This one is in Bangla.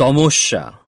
সমস্যা।